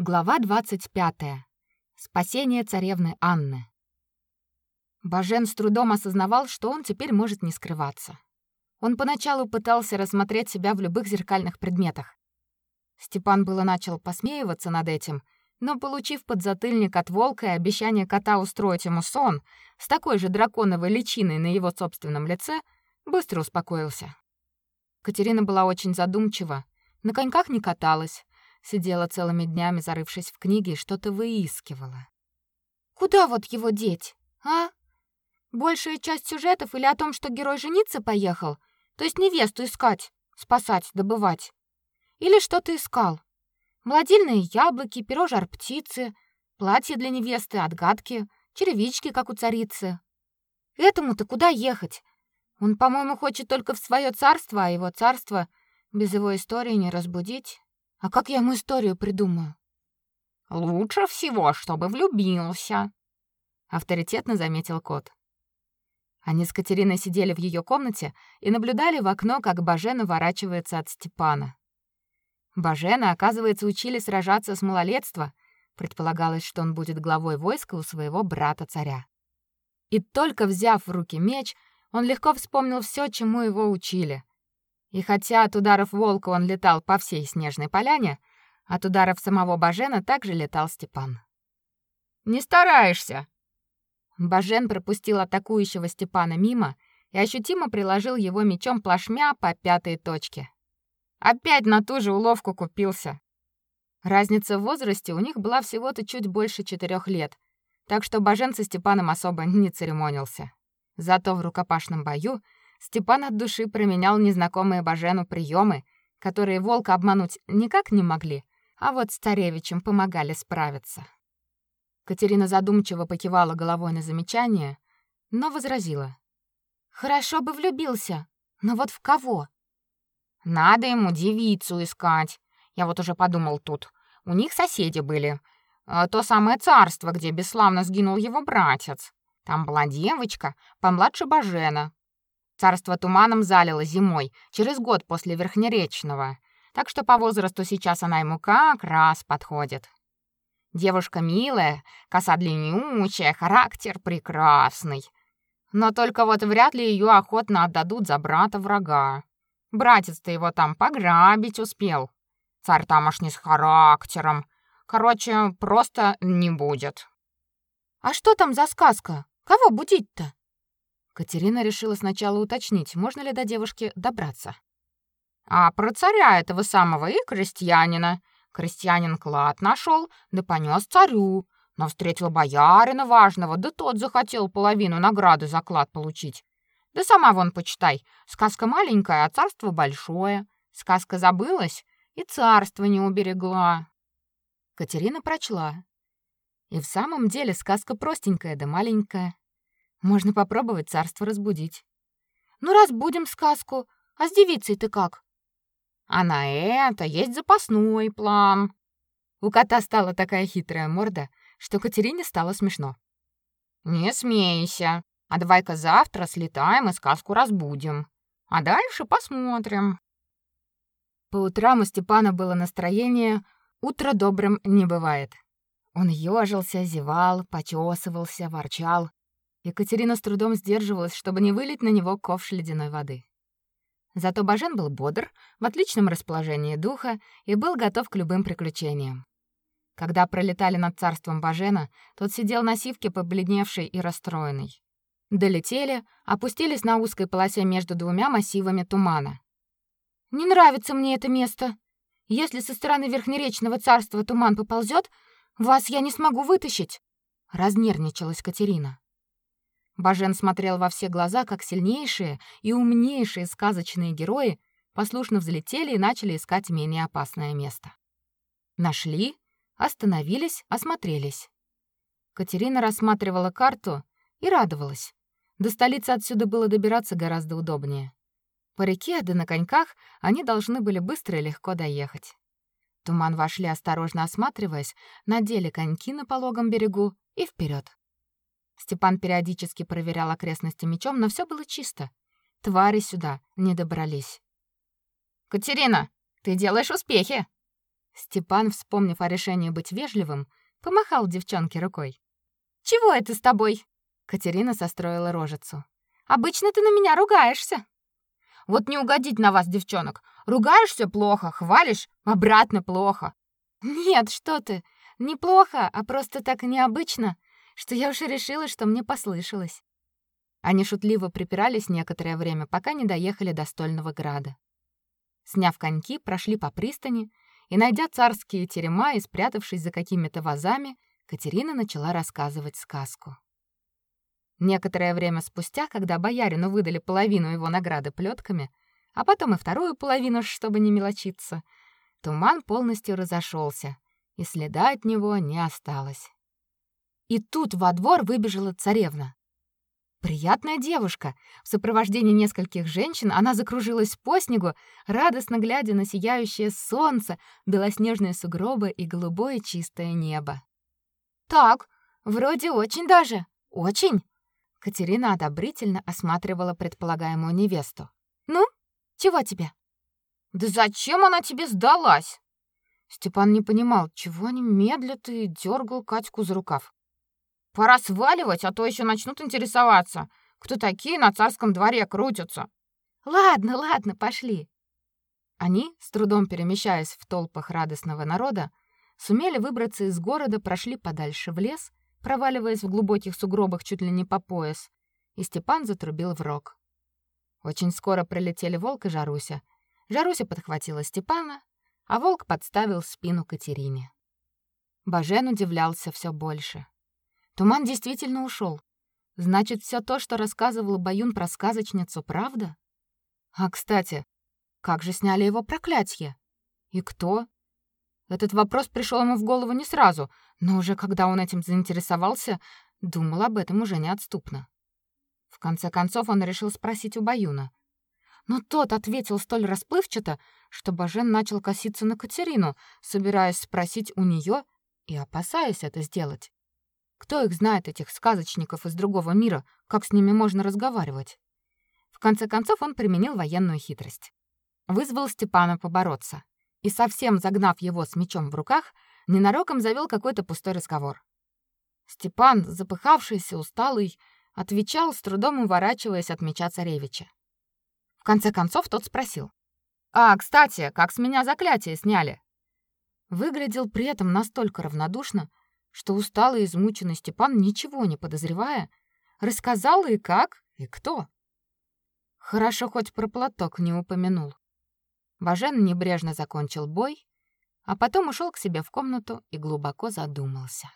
Глава 25. Спасение царевны Анны. Бажен с трудом осознавал, что он теперь может не скрываться. Он поначалу пытался рассмотреть себя в любых зеркальных предметах. Степан было начал посмеиваться над этим, но получив подзатыльник от волка и обещание кота устроить ему сон с такой же драконовой личиной на его собственном лице, быстро успокоился. Катерина была очень задумчива, на коньках не каталась, Сидела целыми днями, зарывшись в книги, и что-то выискивала. Куда вот его деть, а? Большая часть сюжетов или о том, что герой жениться поехал, то есть невесту искать, спасать, добывать. Или что-то искал. Молодильные яблоки, перо жар-птицы, платье для невесты, отгадки, черевички, как у царицы. Этому-то куда ехать? Он, по-моему, хочет только в свое царство, а его царство без его истории не разбудить. А как я ему историю придумаю? Лучше всего, чтобы влюбился, авторитетно заметил кот. Они с Катериной сидели в ее комнате и наблюдали в окно, как Бажен уворачивается от Степана. Бажена, оказывается, учили сражаться с малолетства. Предполагалось, что он будет главой войска у своего брата-царя. И только взяв в руки меч, он легко вспомнил все, чему его учили. И хотя от ударов волка он летал по всей снежной поляне, от ударов самого Бажена также летал Степан. «Не стараешься!» Бажен пропустил атакующего Степана мимо и ощутимо приложил его мечом плашмя по пятой точке. Опять на ту же уловку купился. Разница в возрасте у них была всего-то чуть больше четырех лет, так что Бажен со Степаном особо не церемонился. Зато в рукопашном бою Степан от души променял незнакомые Бажену приемы, которые волка обмануть никак не могли, а вот с царевичем помогали справиться. Катерина задумчиво покивала головой на замечание, но возразила: "Хорошо бы влюбился, но вот в кого? Надо ему девицу искать. Я вот уже подумал тут. У них соседи были. А, то самое царство, где бесславно сгинул его братец. Там была девочка, помладше Бажена, Царство туманом залило зимой, через год после Верхнеречного. Так что по возрасту сейчас она ему как раз подходит. Девушка милая, коса длиннючая, характер прекрасный. Но только вот вряд ли ее охотно отдадут за брата врага. Братец-то его там пограбить успел. Царь тамошний с характером. Короче, просто не будет. А что там за сказка? Кого будить-то? Катерина решила сначала уточнить, можно ли до девушки добраться. А про царя этого самого и крестьянина. Крестьянин клад нашел, да понес царю. Но встретил боярина важного, да тот захотел половину награды за клад получить. Да сама вон почитай. Сказка маленькая, а царство большое. Сказка забылась и царство не уберегла. Катерина прочла. И в самом деле сказка простенькая да маленькая. Можно попробовать царство разбудить. Ну, разбудим сказку. А с девицей ты как? А на это есть запасной план. У кота стала такая хитрая морда, что Катерине стало смешно. Не смейся. А давай-ка завтра слетаем и сказку разбудим. А дальше посмотрим. По утрам у Степана было настроение «утро добрым не бывает». Он ёжился, зевал, почесывался, ворчал. Екатерина с трудом сдерживалась, чтобы не вылить на него ковш ледяной воды. Зато Бажен был бодр, в отличном расположении духа и был готов к любым приключениям. Когда пролетали над царством Бажена, тот сидел на сивке побледневший и расстроенный. Долетели, опустились на узкой полосе между двумя массивами тумана. «Не нравится мне это место. Если со стороны Верхнеречного царства туман поползет, вас я не смогу вытащить», — разнервничалась Катерина. Бажен смотрел во все глаза, как сильнейшие и умнейшие сказочные герои послушно взлетели и начали искать менее опасное место. Нашли, остановились, осмотрелись. Катерина рассматривала карту и радовалась. До столицы отсюда было добираться гораздо удобнее. По реке, да на коньках они должны были быстро и легко доехать. туман вошли, осторожно осматриваясь, надели коньки на пологом берегу и вперед. Степан периодически проверял окрестности мечом, но все было чисто. Твари сюда не добрались. Катерина, ты делаешь успехи. Степан, вспомнив о решении быть вежливым, помахал девчонке рукой. «Чего это с тобой?» Катерина состроила рожицу. «Обычно ты на меня ругаешься». «Вот не угодить на вас, девчонок. Ругаешься плохо, хвалишь обратно плохо». «Нет, что ты. Неплохо, а просто так необычно, что я уже решила, что мне послышалось». Они шутливо припирались некоторое время, пока не доехали до Стольного града. Сняв коньки, прошли по пристани и, найдя царские терема и спрятавшись за какими-то вазами, Катерина начала рассказывать сказку. Некоторое время спустя, когда боярину выдали половину его награды плетками, а потом и вторую половину, чтобы не мелочиться, туман полностью разошелся, и следа от него не осталось. И тут во двор выбежала царевна. Приятная девушка. В сопровождении нескольких женщин она закружилась по снегу, радостно глядя на сияющее солнце, белоснежные сугробы и голубое чистое небо. Так, вроде очень даже. Очень. Катерина одобрительно осматривала предполагаемую невесту. Ну, чего тебе? Да зачем она тебе сдалась? Степан не понимал, чего они медлят и дергал Катьку за рукав. Пора сваливать, а то еще начнут интересоваться, кто такие на царском дворе крутятся. Ладно, ладно, пошли. Они, с трудом перемещаясь в толпах радостного народа, сумели выбраться из города, прошли подальше в лес, проваливаясь в глубоких сугробах чуть ли не по пояс, и Степан затрубил в рог. Очень скоро прилетели Волк и Жаруся. Жаруся подхватила Степана, а Волк подставил спину Катерине. Бажен удивлялся все больше. Туман действительно ушел. Значит, все то, что рассказывал Баюн про сказочницу, правда? А, кстати, как же сняли его проклятие? И кто? Этот вопрос пришел ему в голову не сразу, но уже когда он этим заинтересовался, думал об этом уже неотступно. В конце концов он решил спросить у Баюна. Но тот ответил столь расплывчато, что Бажен начал коситься на Катерину, собираясь спросить у нее и опасаясь это сделать. Кто их знает, этих сказочников из другого мира, как с ними можно разговаривать? В конце концов он применил военную хитрость. Вызвал Степана побороться и, совсем загнав его с мечом в руках, ненароком завел какой-то пустой разговор. Степан, запыхавшийся, усталый, отвечал, с трудом уворачиваясь от меча царевича. В конце концов тот спросил. «А, кстати, как с меня заклятие сняли?» Выглядел при этом настолько равнодушно, что усталый и измученный Степан, ничего не подозревая, рассказал и как, и кто. Хорошо хоть про платок не упомянул. Бажен небрежно закончил бой, а потом ушел к себе в комнату и глубоко задумался.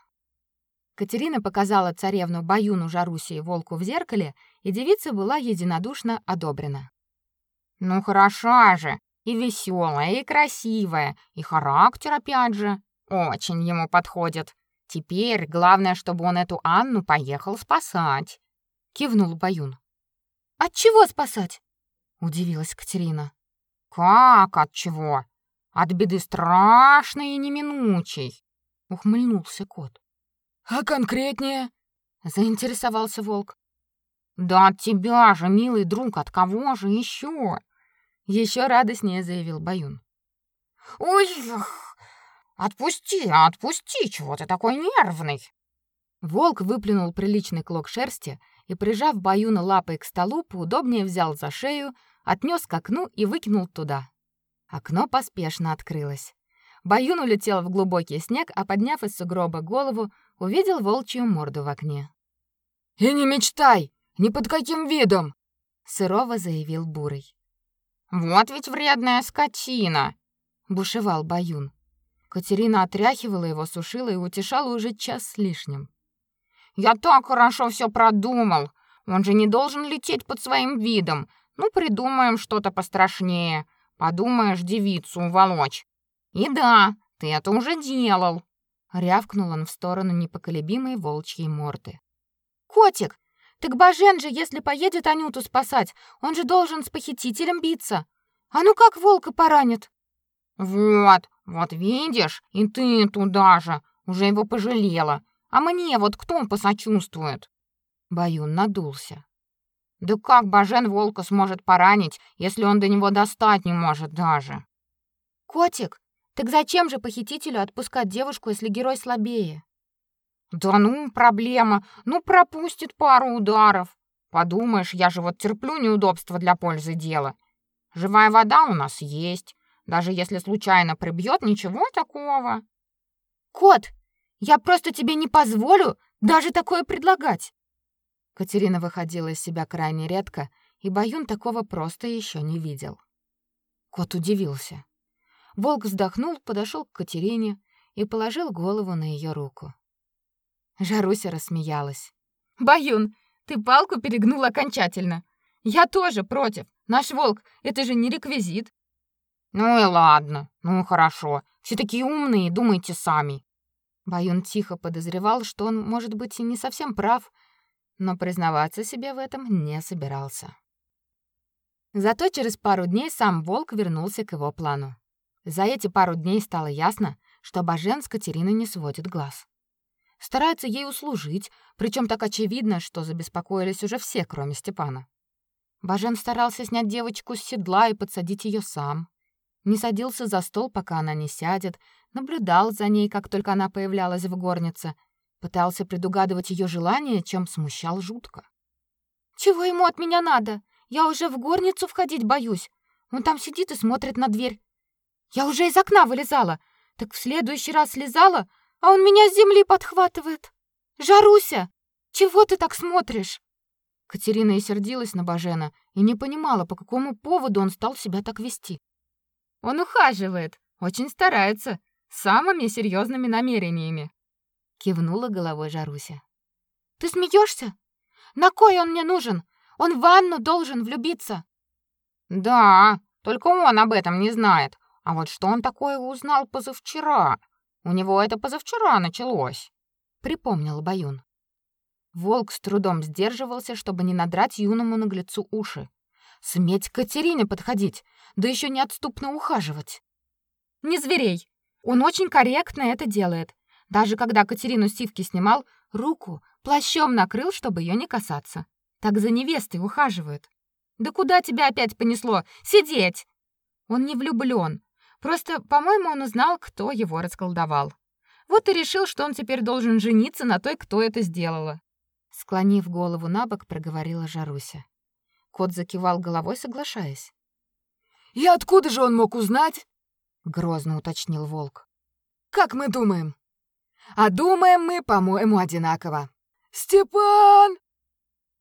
Катерина показала царевну Баюну Жаруси и Волку в зеркале, и девица была единодушно одобрена. «Ну хороша же, и веселая, и красивая, и характер опять же. Очень ему подходит. Теперь главное, чтобы он эту Анну поехал спасать, кивнул Баюн. От чего спасать? удивилась Катерина. Как от чего? От беды страшной и неминучей, ухмыльнулся кот. А конкретнее? заинтересовался волк. Да от тебя же, милый друг, от кого же еще? Еще радостнее заявил Баюн. Ой, Отпусти, отпусти, чего ты такой нервный? Волк выплюнул приличный клок шерсти и, прижав Баюна лапой к столу, поудобнее взял за шею, отнес к окну и выкинул туда. Окно поспешно открылось. Баюн улетел в глубокий снег, а подняв из сугроба голову, увидел волчью морду в окне. «И не мечтай! Ни под каким видом!» — сырово заявил Бурый. «Вот ведь вредная скотина!» — бушевал Баюн. Катерина отряхивала его, сушила и утешала уже час с лишним. «Я так хорошо все продумал. Он же не должен лететь под своим видом. Ну, придумаем что-то пострашнее. Подумаешь, девицу уволочь. И да, ты это уже делал!» Рявкнул он в сторону непоколебимой волчьей морды. «Котик, так Бажен же, если поедет Анюту спасать, он же должен с похитителем биться. А ну как волка поранит?» «Вот, вот видишь, и ты туда же, уже его пожалела. А мне вот кто посочувствует?» Баюн надулся. «Да как Бажен волка сможет поранить, если он до него достать не может даже?» «Котик, Так зачем же похитителю отпускать девушку, если герой слабее? Да ну, проблема. Ну, пропустит пару ударов. Подумаешь, я же вот терплю неудобства для пользы дела. Живая вода у нас есть. Даже если случайно прибьет, ничего такого. Кот, я просто тебе не позволю даже такое предлагать. Катерина выходила из себя крайне редко, и Баюн такого просто еще не видел. Кот удивился. Волк вздохнул, подошел к Катерине и положил голову на ее руку. Жаруся рассмеялась. «Баюн, ты палку перегнул окончательно. Я тоже против. Наш волк — это же не реквизит. Ну и ладно, ну хорошо. Все такие умные, думайте сами. Баюн тихо подозревал, что он, может быть, и не совсем прав, но признаваться себе в этом не собирался. Зато через пару дней сам волк вернулся к его плану. За эти пару дней стало ясно, что Бажен с Катериной не сводит глаз. Старается ей услужить, причем так очевидно, что забеспокоились уже все, кроме Степана. Бажен старался снять девочку с седла и подсадить ее сам. Не садился за стол, пока она не сядет, наблюдал за ней, как только она появлялась в горнице, пытался предугадывать ее желания, чем смущал жутко. Чего ему от меня надо? Я уже в горницу входить боюсь. Он там сидит и смотрит на дверь. Я уже из окна вылезала, так в следующий раз слезала, а он меня с земли подхватывает. Жаруся, чего ты так смотришь? Катерина и сердилась на Бажена и не понимала, по какому поводу он стал себя так вести. Он ухаживает, очень старается, с самыми серьезными намерениями. Кивнула головой Жаруся. Ты смеешься? На кой он мне нужен? Он в ванну должен влюбиться. Да, только он об этом не знает. А вот что он такое узнал позавчера? У него это позавчера началось, припомнил Баюн. Волк с трудом сдерживался, чтобы не надрать юному наглецу уши. Сметь к Катерине подходить, да еще неотступно ухаживать. Не зверей. Он очень корректно это делает. Даже когда Катерину сивки снимал, руку плащом накрыл, чтобы ее не касаться. Так за невестой ухаживают. Да куда тебя опять понесло? Сидеть! Он не влюблен. Просто, по-моему, он узнал, кто его расколдовал. Вот и решил, что он теперь должен жениться на той, кто это сделала. Склонив голову набок, проговорила Жаруся. Кот закивал головой, соглашаясь. «И откуда же он мог узнать?» — грозно уточнил волк. «Как мы думаем?» «А думаем мы, по-моему, одинаково. Степан!»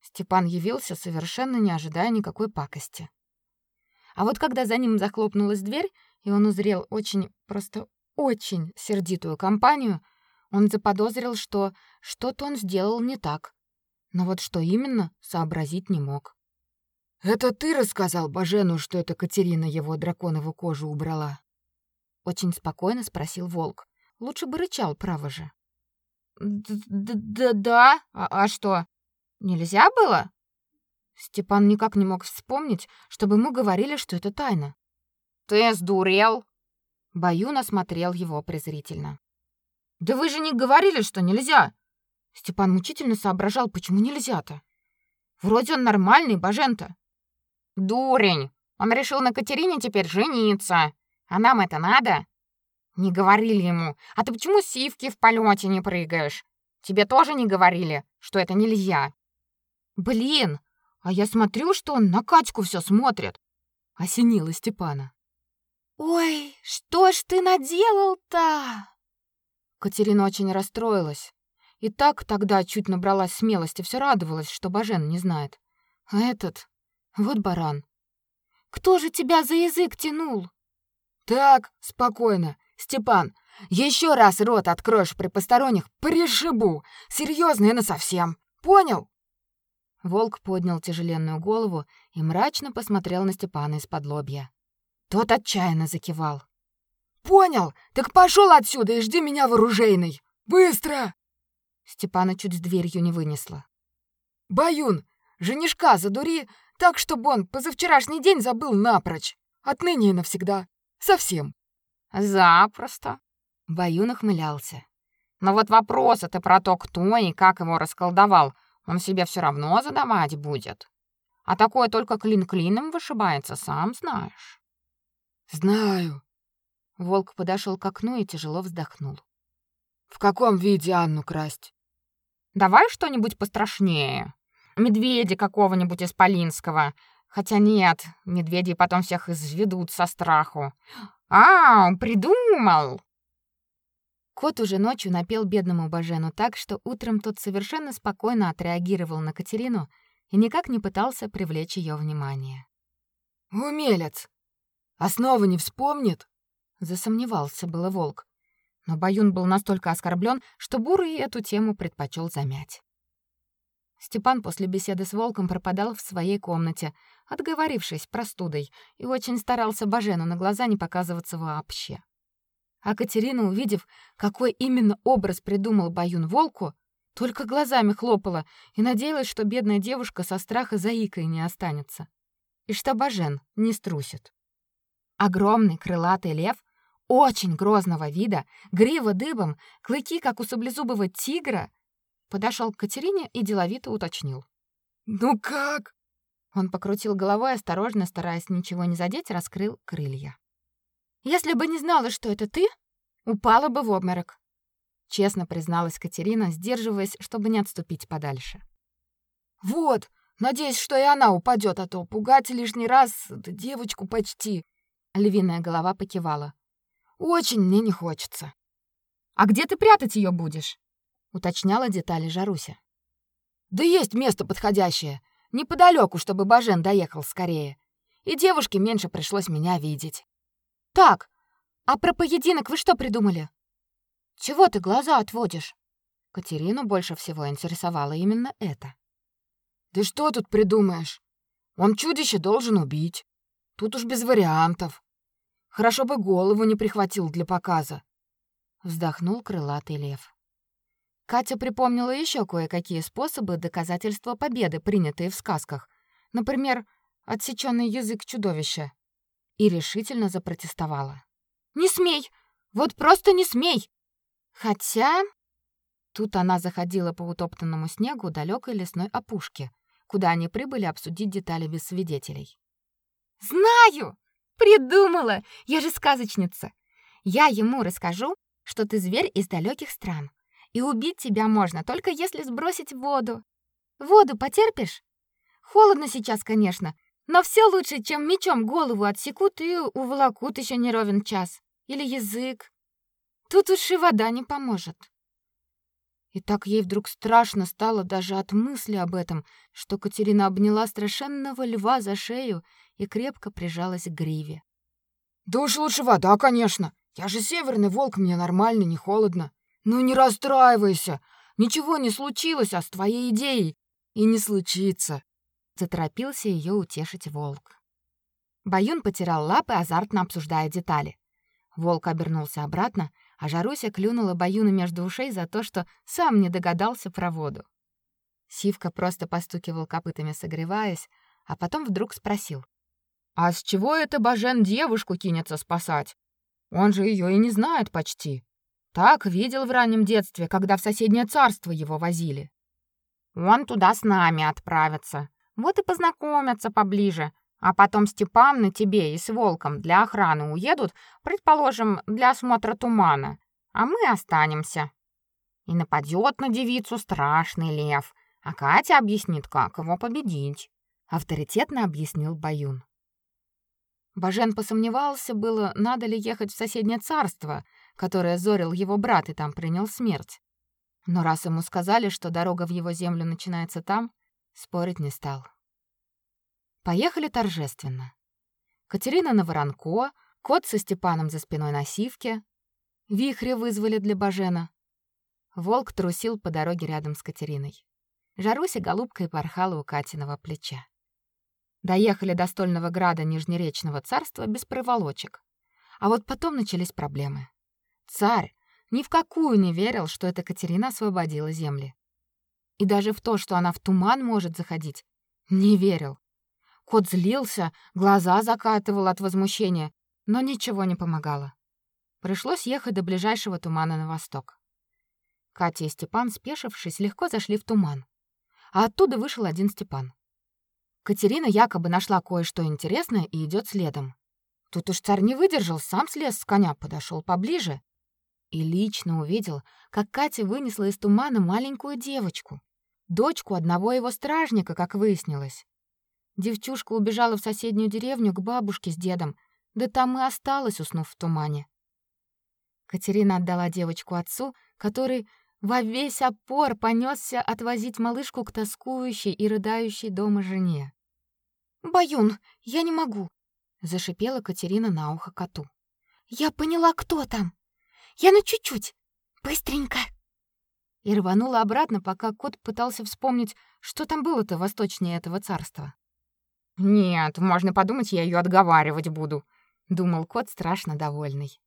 Степан явился, совершенно не ожидая никакой пакости. А вот когда за ним захлопнулась дверь, и он узрел очень, просто очень сердитую компанию, он заподозрил, что что-то он сделал не так. Но вот что именно, сообразить не мог. «Это ты рассказал Бажену, что это Катерина его драконову кожу убрала?» Очень спокойно спросил волк. Лучше бы рычал, право же. «Да-да, а, а что, нельзя было?» Степан никак не мог вспомнить, чтобы ему говорили, что это тайна. «Ты сдурел?» Баюн осмотрел его презрительно. «Да вы же не говорили, что нельзя!» Степан мучительно соображал, почему нельзя-то. Вроде он нормальный, Бажента. Дурень! Он решил на Катерине теперь жениться. А нам это надо? Не говорили ему. А ты почему сивки в полете не прыгаешь? Тебе тоже не говорили, что это нельзя. Блин, а я смотрю, что он на Катьку все смотрит. Осенило Степана. Ой, что ж ты наделал-то? Катерина очень расстроилась. И так тогда чуть набралась смелости, все радовалась, что Бажен не знает. А этот, вот баран. Кто же тебя за язык тянул? Так, спокойно. Степан, еще раз рот откроешь при посторонних, пришибу. Серьезно и насовсем. Понял? Волк поднял тяжеленную голову и мрачно посмотрел на Степана из-под лобья. Тот отчаянно закивал. Понял. Так пошел отсюда и жди меня в оружейной. Быстро! Степана чуть с дверью не вынесла. «Баюн, женишка задури, так, чтобы он позавчерашний день забыл напрочь. Отныне и навсегда. Совсем». «Запросто», — Баюн ухмылялся. «Но вот вопрос-то про то, кто и как его расколдовал, он себе все равно задавать будет. А такое только клин клином вышибается, сам знаешь». «Знаю». Волк подошел к окну и тяжело вздохнул. В каком виде Анну красть? Давай что-нибудь пострашнее. Медведя какого-нибудь исполинского. Хотя нет, медведи потом всех изведут со страху. А, придумал. Кот уже ночью напел бедному Бажену так, что утром тот совершенно спокойно отреагировал на Катерину и никак не пытался привлечь ее внимание. Умелец. Основы не вспомнит? Засомневался было волк. Но Баюн был настолько оскорблен, что Бурый эту тему предпочел замять. Степан после беседы с волком пропадал в своей комнате, отговорившись простудой, и очень старался Бажену на глаза не показываться вообще. А Катерина, увидев, какой именно образ придумал Баюн волку, только глазами хлопала и надеялась, что бедная девушка со страха заикой не останется. И что Бажен не струсит. Огромный крылатый лев очень грозного вида, грива дыбом, клыки, как у саблезубого тигра, подошел к Катерине и деловито уточнил. «Ну как?» Он покрутил головой, осторожно, стараясь ничего не задеть, раскрыл крылья. «Если бы не знала, что это ты, упала бы в обморок», честно призналась Катерина, сдерживаясь, чтобы не отступить подальше. «Вот, надеюсь, что и она упадет, а то пугать лишний раз девочку почти». Львиная голова покивала. Очень мне не хочется. А где ты прятать ее будешь? Уточняла детали Жаруся. Да есть место подходящее, неподалеку, чтобы Бажен доехал скорее. И девушке меньше пришлось меня видеть. Так, а про поединок вы что придумали? Чего ты глаза отводишь? Катерину больше всего интересовало именно это. Да что тут придумаешь? Он чудище должен убить. Тут уж без вариантов. Хорошо бы голову не прихватил для показа. Вздохнул крылатый лев. Катя припомнила еще кое-какие способы доказательства победы, принятые в сказках. Например, отсеченный язык чудовища. И решительно запротестовала. «Не смей! Вот просто не смей!» Хотя... Тут она заходила по утоптанному снегу далекой лесной опушки, куда они прибыли обсудить детали без свидетелей. «Знаю!» Придумала! Я же сказочница. Я ему расскажу, что ты зверь из далеких стран. И убить тебя можно только если сбросить воду. Воду потерпишь? Холодно сейчас, конечно, но все лучше, чем мечом голову отсекут и уволокут еще не ровен час. Или язык. Тут уж и вода не поможет. И так ей вдруг страшно стало даже от мысли об этом, что Катерина обняла страшенного льва за шею и крепко прижалась к гриве. Да уж лучше вода, конечно. Я же северный волк, мне нормально, не холодно. Ну не расстраивайся. Ничего не случилось, а с твоей идеей и не случится. Заторопился ее утешить волк. Баюн потирал лапы, азартно обсуждая детали. Волк обернулся обратно, а Жаруся клюнула Баюна между ушей за то, что сам не догадался про воду. Сивка просто постукивал копытами, согреваясь, а потом вдруг спросил: а с чего это Бажен девушку кинется спасать? Он же ее и не знает почти. Так видел в раннем детстве, когда в соседнее царство его возили. Он туда с нами отправится. Вот и познакомятся поближе. А потом Степан на тебе и с Волком для охраны уедут, предположим, для осмотра тумана. А мы останемся. И нападет на девицу страшный лев. А Катя объяснит, как его победить. Авторитетно объяснил Баюн. Бажен посомневался было, надо ли ехать в соседнее царство, которое зорил его брат и там принял смерть. Но раз ему сказали, что дорога в его землю начинается там, спорить не стал. Поехали торжественно. Катерина на воронко, кот со Степаном за спиной на сивке. Вихря вызвали для Бажена. Волк трусил по дороге рядом с Катериной. Жаруся голубкой порхала у Катиного плеча. Доехали до стольного града Нижнеречного царства без проволочек. А вот потом начались проблемы. Царь ни в какую не верил, что эта Катерина освободила земли. И даже в то, что она в туман может заходить, не верил. Кот злился, глаза закатывал от возмущения, но ничего не помогало. Пришлось ехать до ближайшего тумана на восток. Катя и Степан, спешившись, легко зашли в туман. А оттуда вышел один Степан. Катерина якобы нашла кое-что интересное и идет следом. Тут уж царь не выдержал, сам слез с коня, подошел поближе и лично увидел, как Катя вынесла из тумана маленькую девочку, дочку одного его стражника, как выяснилось. Девчушка убежала в соседнюю деревню к бабушке с дедом, да там и осталась, уснув в тумане. Катерина отдала девочку отцу, который во весь опор понесся отвозить малышку к тоскующей и рыдающей дома жене. «Баюн, я не могу!» — зашипела Катерина на ухо коту. «Я поняла, кто там! Я на чуть-чуть! Быстренько!» И рванула обратно, пока кот пытался вспомнить, что там было-то восточнее этого царства. «Нет, можно подумать, я ее отговаривать буду», — думал кот, страшно довольный.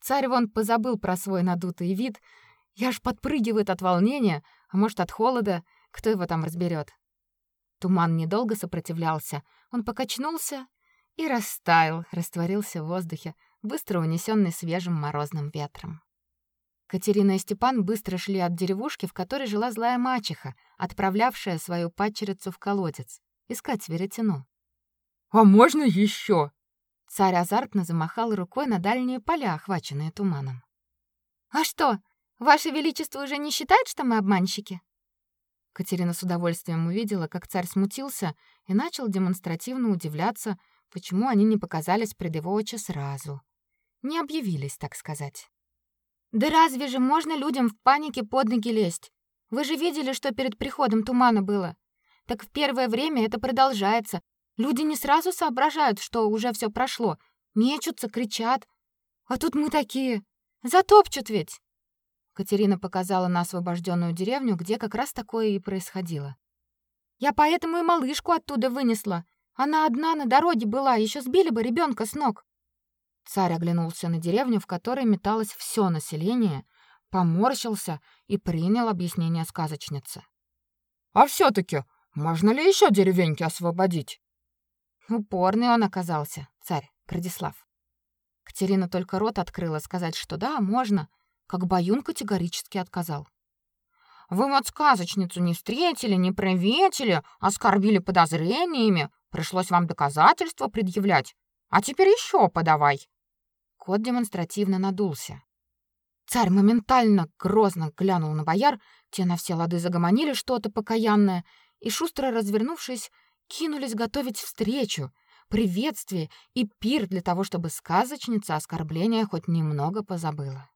Царь вон позабыл про свой надутый вид, я аж подпрыгивает от волнения, а может, от холода, кто его там разберет. Туман недолго сопротивлялся, он покачнулся и растаял, растворился в воздухе, быстро унесенный свежим морозным ветром. Катерина и Степан быстро шли от деревушки, в которой жила злая мачеха, отправлявшая свою падчерицу в колодец искать веретено. «А можно еще? Царь азартно замахал рукой на дальние поля, охваченные туманом. «А что, ваше величество уже не считает, что мы обманщики?» Катерина с удовольствием увидела, как царь смутился и начал демонстративно удивляться, почему они не показались пред его очи сразу. Не объявились, так сказать. «Да разве же можно людям в панике под ноги лезть? Вы же видели, что перед приходом тумана было. Так в первое время это продолжается. Люди не сразу соображают, что уже все прошло. Мечутся, кричат. А тут мы такие. Затопчут ведь. Катерина показала на освобожденную деревню, где как раз такое и происходило. Я поэтому и малышку оттуда вынесла. Она одна на дороге была, еще сбили бы ребенка с ног. Царь оглянулся на деревню, в которой металось все население, поморщился и принял объяснение сказочницы. А все таки можно ли еще деревеньки освободить? Упорный он оказался, царь Крадислав. Катерина только рот открыла сказать, что да, можно, как Баюн категорически отказал. Вы вот сказочницу не встретили, не приветили, оскорбили подозрениями, пришлось вам доказательства предъявлять. А теперь еще подавай. Кот демонстративно надулся. Царь моментально грозно глянул на бояр, те на все лады загомонили что-то покаянное и, шустро развернувшись, кинулись готовить встречу, приветствие и пир для того, чтобы сказочница оскорбления хоть немного позабыла.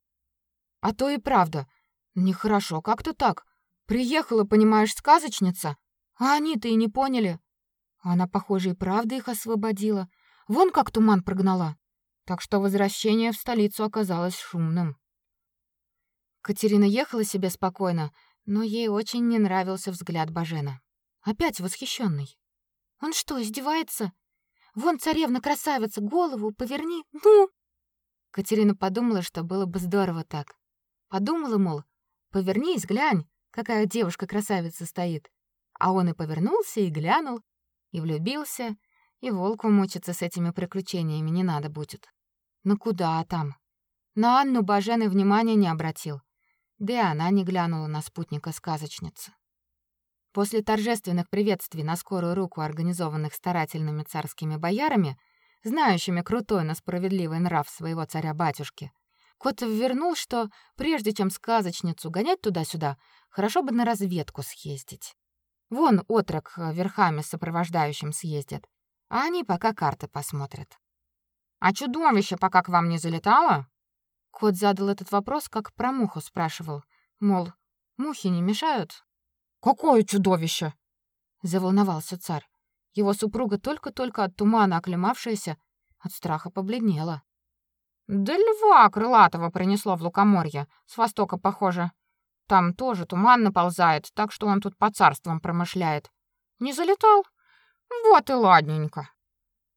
А то и правда, нехорошо как-то так. Приехала, понимаешь, сказочница, а они-то и не поняли. Она, похоже, и правда их освободила. Вон как туман прогнала. Так что возвращение в столицу оказалось шумным. Катерина ехала себе спокойно, но ей очень не нравился взгляд Бажена. Опять восхищенный. Он что, издевается? Вон царевна-красавица, голову поверни, ну! Катерина подумала, что было бы здорово так. Подумала, мол, повернись, глянь, какая девушка-красавица стоит. А он и повернулся, и глянул, и влюбился, и волку мучиться с этими приключениями не надо будет. Ну куда там? На Анну Бажен внимания не обратил. Да и она не глянула на спутника сказочницы. После торжественных приветствий на скорую руку, организованных старательными царскими боярами, знающими крутой, но справедливый нрав своего царя-батюшки, Котов вернул, что прежде чем сказочницу гонять туда-сюда, хорошо бы на разведку съездить. Вон отрок э, верхами сопровождающим съездит, а они пока карты посмотрят. «А чудовище пока к вам не залетало?» Кот задал этот вопрос, как про муху спрашивал. Мол, мухи не мешают? Какое чудовище? Заволновался царь. Его супруга только-только от тумана оклемавшаяся, от страха побледнела. Да льва крылатого принесло в лукоморье, с востока, похоже. Там тоже туман наползает, так что он тут по царствам промышляет. Не залетал? Вот и ладненько.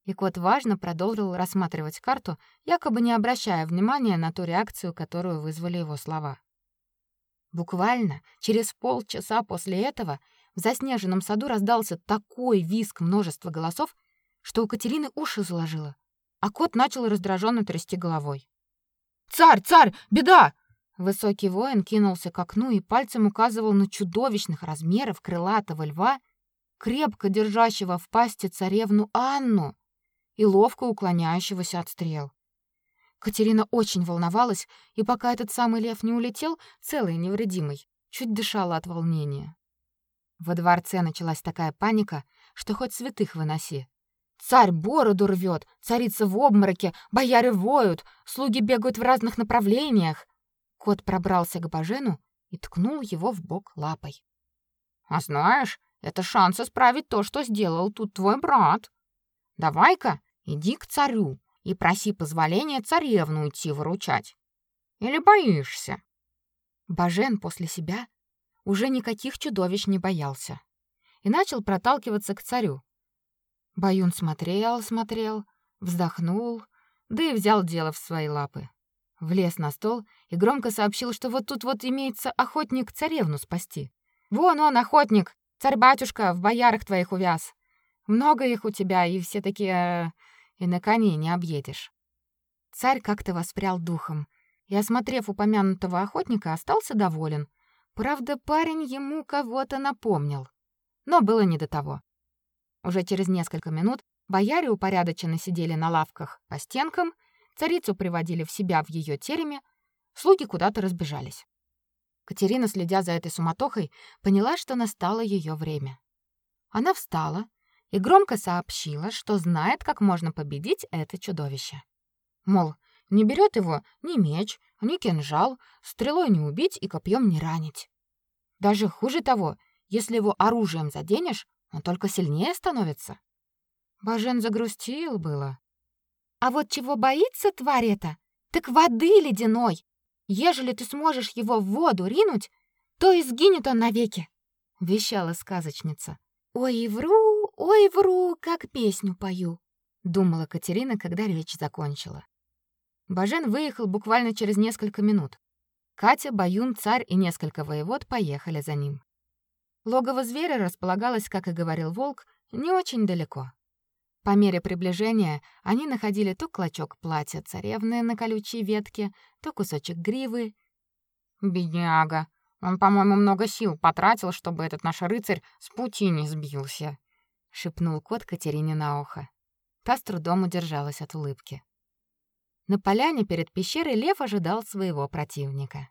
И кот важно продолжил рассматривать карту, якобы не обращая внимания на ту реакцию, которую вызвали его слова. Буквально через полчаса после этого в заснеженном саду раздался такой визг множества голосов, что у Катерины уши заложило, а кот начал раздраженно трясти головой. «Царь, царь, беда!» Высокий воин кинулся к окну и пальцем указывал на чудовищных размеров крылатого льва, крепко держащего в пасти царевну Анну, и ловко уклоняющегося от стрел. Катерина очень волновалась, и пока этот самый лев не улетел, целый и невредимый, чуть дышала от волнения. Во дворце началась такая паника, что хоть святых выноси. Царь бороду рвет, царица в обмороке, бояре воют, слуги бегают в разных направлениях. Кот пробрался к Бажену и ткнул его в бок лапой. А знаешь, это шанс исправить то, что сделал тут твой брат. Давай-ка, иди к царю и проси позволения царевну идти выручать. Или боишься? Бажен после себя уже никаких чудовищ не боялся и начал проталкиваться к царю. Баюн смотрел, смотрел, вздохнул, да и взял дело в свои лапы. Влез на стол и громко сообщил, что вот тут вот имеется охотник царевну спасти. Вон он, охотник, царь-батюшка, в боярах твоих увяз. Много их у тебя, и все такие... И на коне не объедешь. Царь как-то воспрял духом и, осмотрев упомянутого охотника, остался доволен. Правда, парень ему кого-то напомнил. Но было не до того. Уже через несколько минут бояре упорядоченно сидели на лавках по стенкам, царицу приводили в себя в ее тереме, слуги куда-то разбежались. Катерина, следя за этой суматохой, поняла, что настало ее время. Она встала и громко сообщила, что знает, как можно победить это чудовище. Мол, не берет его ни меч, ни кинжал, стрелой не убить и копьем не ранить. Даже хуже того, если его оружием заденешь, он только сильнее становится. Бажен загрустил было. А вот чего боится тварь эта? Так воды ледяной. Ежели ты сможешь его в воду ринуть, то и сгинет он навеки, вещала сказочница. Ой, вру, ой, вру, как песню пою, думала Катерина, когда речь закончила. Бажен выехал буквально через несколько минут. Катя, Баюн, царь и несколько воевод поехали за ним. Логово зверя располагалось, как и говорил волк, не очень далеко. По мере приближения они находили то клочок платья царевны на колючей ветке, то кусочек гривы. Бедняга, он, по-моему, много сил потратил, чтобы этот наш рыцарь с пути не сбился, шепнул кот Катерине на ухо. Та с трудом удержалась от улыбки. На поляне перед пещерой лев ожидал своего противника.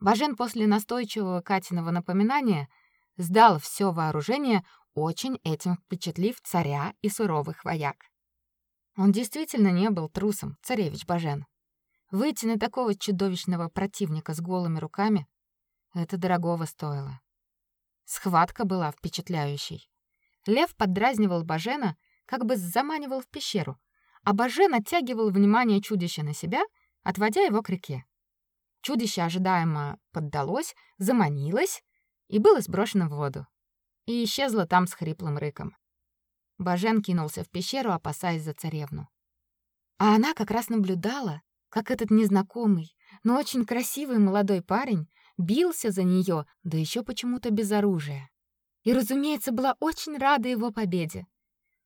Бажен после настойчивого Катиного напоминания сдал все вооружение, очень этим впечатлив царя и суровых вояк. Он действительно не был трусом, царевич Бажен. Выйти на такого чудовищного противника с голыми руками это дорогого стоило. Схватка была впечатляющей. Лев поддразнивал Бажена, как бы заманивал в пещеру, а Бажен оттягивал внимание чудища на себя, отводя его к реке. Чудище ожидаемо поддалось, заманилось и было сброшено в воду и исчезла там с хриплым рыком. Бажен кинулся в пещеру, опасаясь за царевну. А она как раз наблюдала, как этот незнакомый, но очень красивый молодой парень бился за нее, да еще почему-то без оружия. И, разумеется, была очень рада его победе.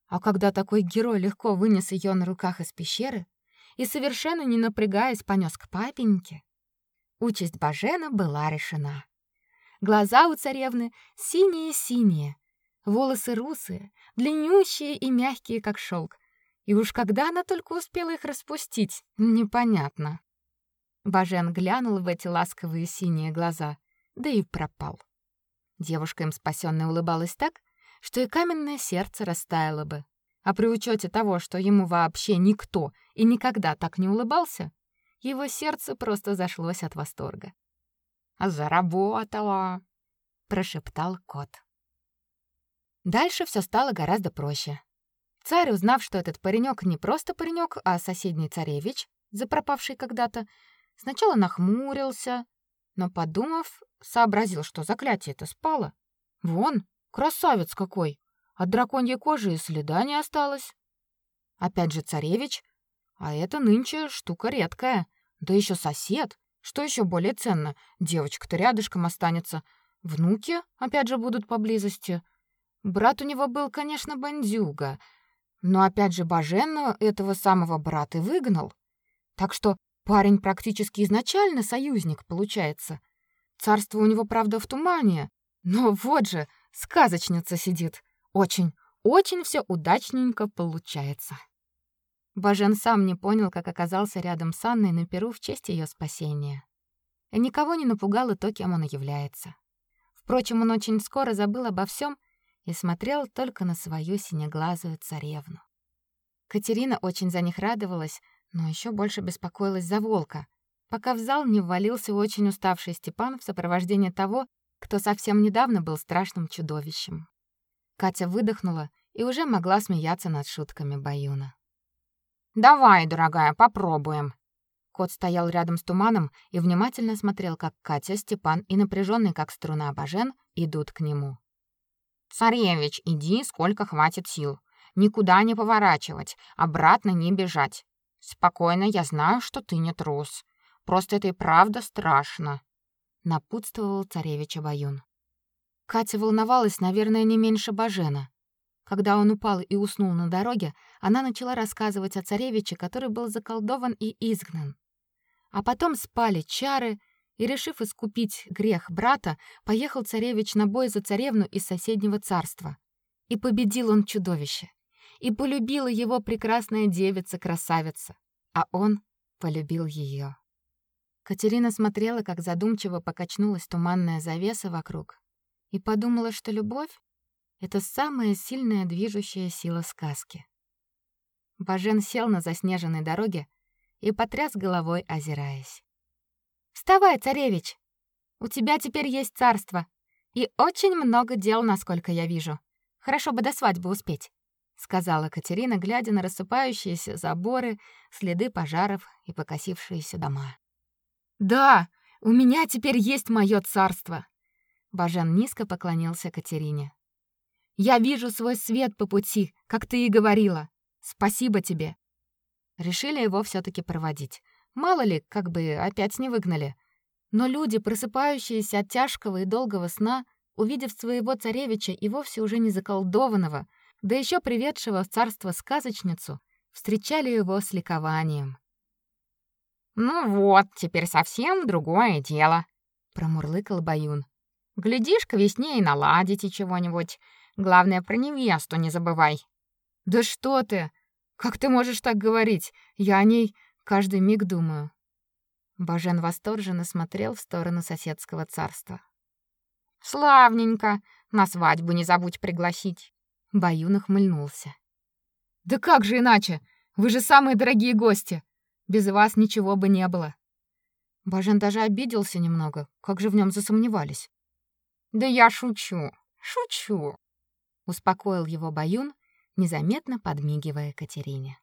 А когда такой герой легко вынес ее на руках из пещеры и совершенно не напрягаясь понес к папеньке, участь Бажена была решена. Глаза у царевны синие-синие, волосы русые, длиннющие и мягкие, как шелк. И уж когда она только успела их распустить, непонятно. Бажен глянул в эти ласковые синие глаза, да и пропал. Девушка им спасённая улыбалась так, что и каменное сердце растаяло бы. А при учете того, что ему вообще никто и никогда так не улыбался, его сердце просто зашлось от восторга. «Заработала!» — прошептал кот. Дальше все стало гораздо проще. Царь, узнав, что этот паренек не просто паренек, а соседний царевич, запропавший когда-то, сначала нахмурился, но, подумав, сообразил, что заклятие это спало. Вон, красавец какой! От драконьей кожи и следа не осталось. Опять же царевич, а это нынче штука редкая, да еще сосед, что еще более ценно, девочка-то рядышком останется. Внуки опять же будут поблизости. Брат у него был, конечно, бандюга, но опять же Бажена этого самого брата выгнал. Так что парень практически изначально союзник получается. Царство у него, правда, в тумане, но вот же, сказочница сидит. Очень, очень все удачненько получается. Бажен сам не понял, как оказался рядом с Анной на перу в честь ее спасения. И никого не напугало то, кем он является. Впрочем, он очень скоро забыл обо всем и смотрел только на свою синеглазую царевну. Катерина очень за них радовалась, но еще больше беспокоилась за волка, пока в зал не ввалился очень уставший Степан в сопровождении того, кто совсем недавно был страшным чудовищем. Катя выдохнула и уже могла смеяться над шутками Баюна. «Давай, дорогая, попробуем». Кот стоял рядом с туманом и внимательно смотрел, как Катя, Степан и напряженный, как струна Бажен, идут к нему. «Царевич, иди, сколько хватит сил. Никуда не поворачивать, обратно не бежать. Спокойно, я знаю, что ты не трус. Просто это и правда страшно», — напутствовал царевич Баюн. Катя волновалась, наверное, не меньше Бажена. Когда он упал и уснул на дороге, она начала рассказывать о царевиче, который был заколдован и изгнан. А потом спали чары, и, решив искупить грех брата, поехал царевич на бой за царевну из соседнего царства. И победил он чудовище. И полюбила его прекрасная девица-красавица, а он полюбил ее. Катерина смотрела, как задумчиво покачнулась туманная завеса вокруг, и подумала, что любовь — это самая сильная движущая сила сказки. Бажен сел на заснеженной дороге и потряс головой, озираясь. «Вставай, царевич! У тебя теперь есть царство и очень много дел, насколько я вижу. Хорошо бы до свадьбы успеть», — сказала Катерина, глядя на рассыпающиеся заборы, следы пожаров и покосившиеся дома. «Да, у меня теперь есть мое царство!» Бажен низко поклонился Катерине. «Я вижу свой свет по пути, как ты и говорила. Спасибо тебе!» Решили его все таки проводить. Мало ли, как бы опять не выгнали. Но люди, просыпающиеся от тяжкого и долгого сна, увидев своего царевича и вовсе уже не заколдованного, да еще приведшего в царство сказочницу, встречали его с ликованием. «Ну вот, теперь совсем другое дело», — промурлыкал Баюн. «Глядишь, к весне и наладите чего-нибудь. Главное, про невесту не забывай». «Да что ты! Как ты можешь так говорить? Я о ней каждый миг думаю». Бажен восторженно смотрел в сторону соседского царства. «Славненько! На свадьбу не забудь пригласить!» Баюн ухмыльнулся. «Да как же иначе? Вы же самые дорогие гости! Без вас ничего бы не было. Бажен даже обиделся немного. Как же в нем засомневались. Да я шучу. Шучу. Успокоил его Баюн, незаметно подмигивая Катерине.